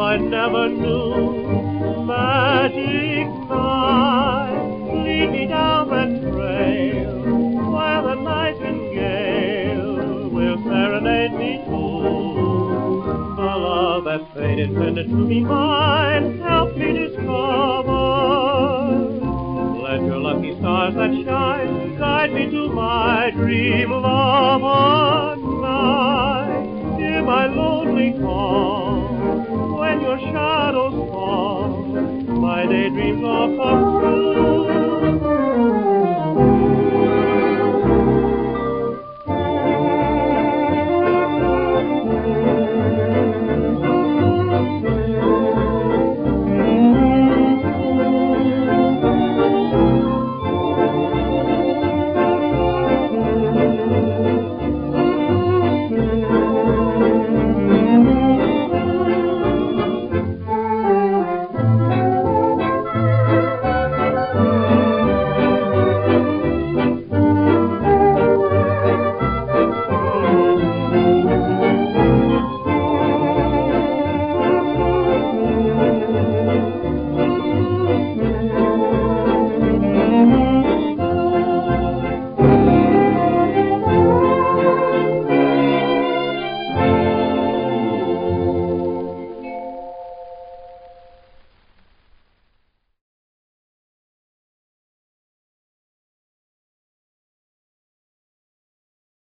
afternoon, magic night, lead me down that trail where the nightingale will serenade me too. The love that faded send it to me mine, help me discover. Let your lucky stars that shine guide me to my dream lover night. Hear my lonely call shadows fall. My daydreams are true.